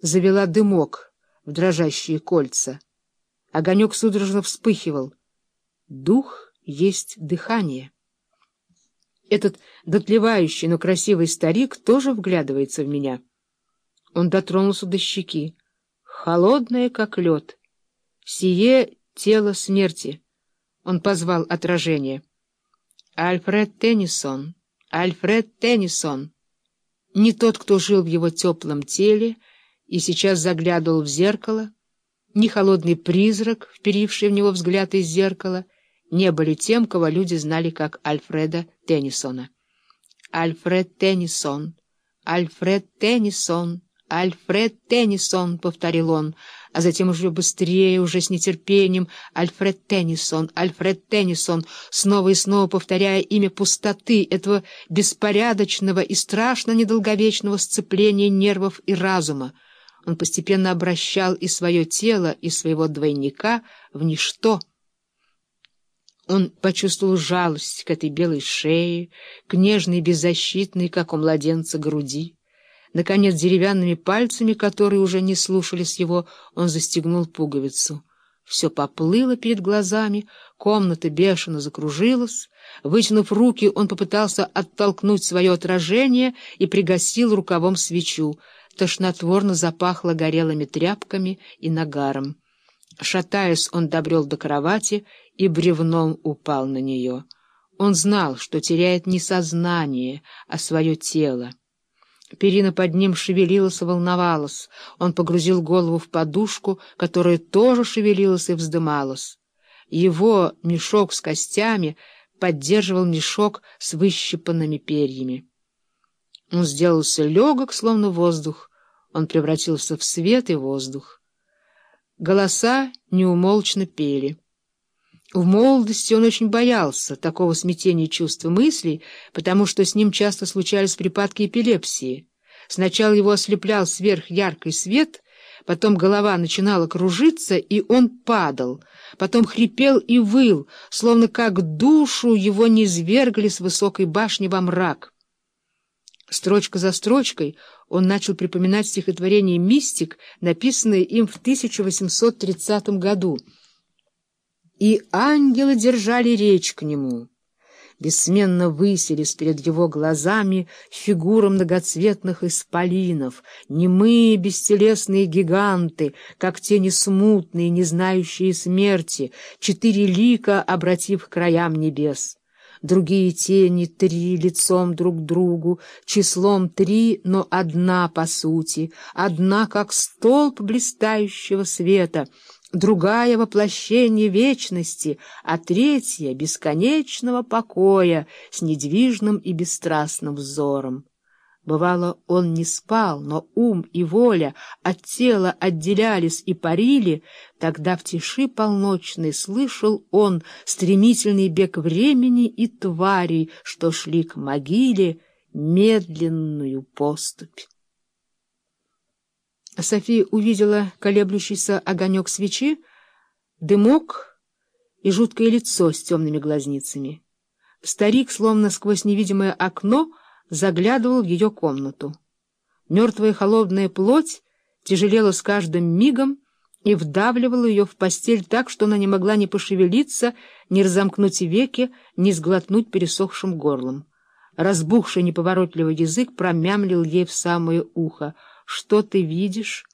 завела дымок в дрожащие кольца. Огонек судорожно вспыхивал. Дух есть дыхание. Этот дотлевающий, но красивый старик тоже вглядывается в меня. Он дотронулся до щеки. Холодное, как лед. Сие тело смерти. Он позвал отражение. Альфред Теннисон, Альфред Теннисон. Не тот, кто жил в его теплом теле и сейчас заглядывал в зеркало, ни холодный призрак, вперивший в него взгляд из зеркала — не были тем, кого люди знали как Альфреда Теннисона. «Альфред Теннисон! Альфред Теннисон! Альфред Теннисон!» — повторил он, а затем уже быстрее, уже с нетерпением «Альфред Теннисон! Альфред Теннисон!» снова и снова повторяя имя пустоты, этого беспорядочного и страшно недолговечного сцепления нервов и разума. Он постепенно обращал и свое тело, и своего двойника в ничто — он почувствовал жалость к этой белой шее, к нежной беззащитной, как у младенца, груди. Наконец, деревянными пальцами, которые уже не слушались его, он застегнул пуговицу. Все поплыло перед глазами, комната бешено закружилась. Вытянув руки, он попытался оттолкнуть свое отражение и пригасил рукавом свечу. Тошнотворно запахло горелыми тряпками и нагаром. Шатаясь, он добрел до кровати и бревном упал на нее. Он знал, что теряет не сознание, а свое тело. Перина под ним шевелилась и волновалась. Он погрузил голову в подушку, которая тоже шевелилась и вздымалась. Его мешок с костями поддерживал мешок с выщипанными перьями. Он сделался легок, словно воздух. Он превратился в свет и воздух. Голоса неумолчно пели. В молодости он очень боялся такого смятения чувств и мыслей, потому что с ним часто случались припадки эпилепсии. Сначала его ослеплял сверхяркий свет, потом голова начинала кружиться, и он падал, потом хрипел и выл, словно как душу его низвергли с высокой башни во мрак. Строчка за строчкой он начал припоминать стихотворение «Мистик», написанное им в 1830 году — и ангелы держали речь к нему. Бессменно высились перед его глазами фигуры многоцветных исполинов, немые бестелесные гиганты, как тени смутные, не знающие смерти, четыре лика обратив к краям небес. Другие тени три лицом друг к другу, числом три, но одна по сути, одна как столб блистающего света — другая — воплощение вечности, а третья — бесконечного покоя с недвижным и бесстрастным взором. Бывало, он не спал, но ум и воля от тела отделялись и парили, тогда в тиши полночной слышал он стремительный бег времени и тварей, что шли к могиле медленную поступь. София увидела колеблющийся огонек свечи, дымок и жуткое лицо с темными глазницами. Старик, словно сквозь невидимое окно, заглядывал в ее комнату. Мертвая холодная плоть тяжелела с каждым мигом и вдавливала ее в постель так, что она не могла ни пошевелиться, ни разомкнуть веки, ни сглотнуть пересохшим горлом. Разбухший неповоротливый язык промямлил ей в самое ухо — что ты видишь?